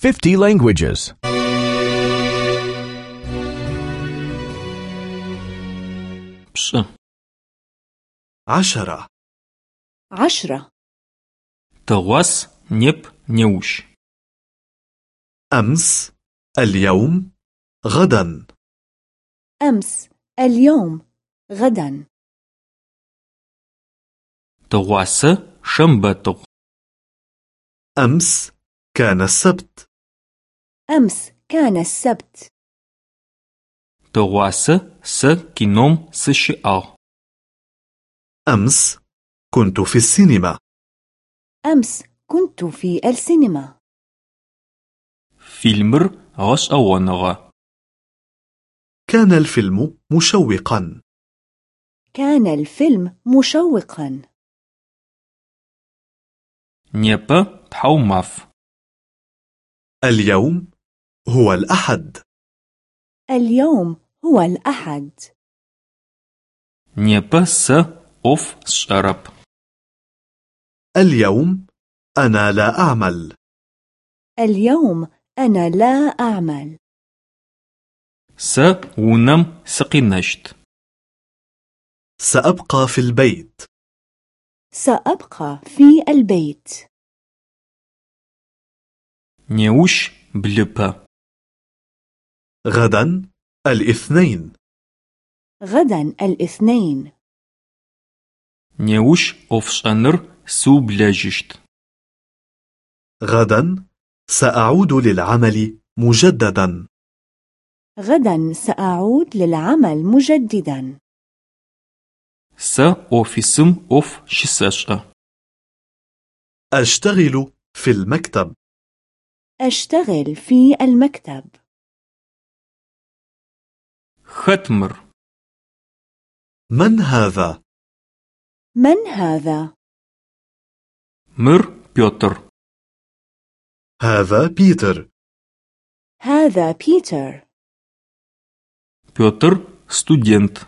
50 languages. 10 عشرة. عشرة. تغوس نيب نيوش. أمس اليوم غدا. أمس اليوم غدا. تغوس شنبتغ أمس كان السبت. أمس كان السبت. تغوس س كينوم سشئاغ أمس كنت في السينما. أمس كنت في السينما. فيلمر غش أونغا كان الفيلم مشوقا. كان الفيلم مشوقا. نيبا تحوماف اليوم هو الأحد. اليوم هو الأحد. نيبا س أوف شرب اليوم أنا لا أعمل. اليوم أنا لا أعمل. س ونم سقينشت سأبقى في البيت. سأبقى في البيت. نيوش بلبا غدا الاثنين. غدا الاثنين. نيوش أوف شنر سو بلاجشت. غدا سأعود للعمل مجددا. غدا سأعود للعمل مجددا. س أوفيسم أوف شساشة أشتغل في المكتب. أشتغل في المكتب. ختمر من هذا؟ من هذا؟ Мыр Пётр. هذا بيتر. هذا بيتر. Пётр студент.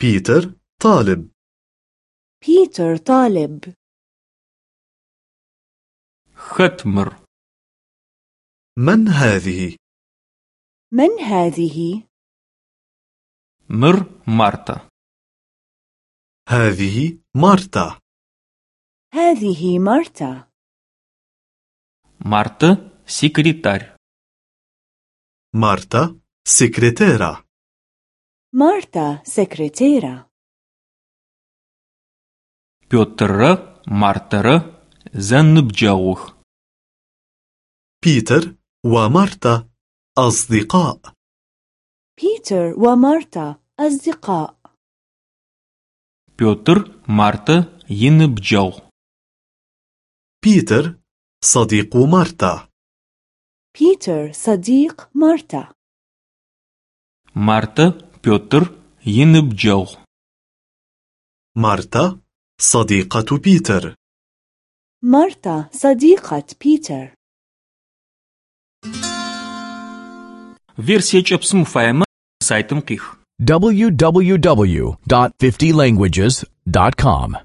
بيتر طالب. بيتر طالب. Хэт мыр. من هذه؟ من هذه؟ Мыр Марта. هذه مارتا. هذه مارتا. Марта секретарь مارتا سكرتيرة مارتا سكرتيرة Пётррэ Мартэрэ зэныбджэгъух. بيتر ومارتا أصدقاء بيتر ومارتا أصدقاء بيوتر مارتا ينبجاو بيتر صديق مارتا بيتر صديق مارتا مارتا بيوتر ينبجاو مارتا صديقة بيتر مارتا صديقة بيتر версия чепсм файма сайтом ких www.50languages.com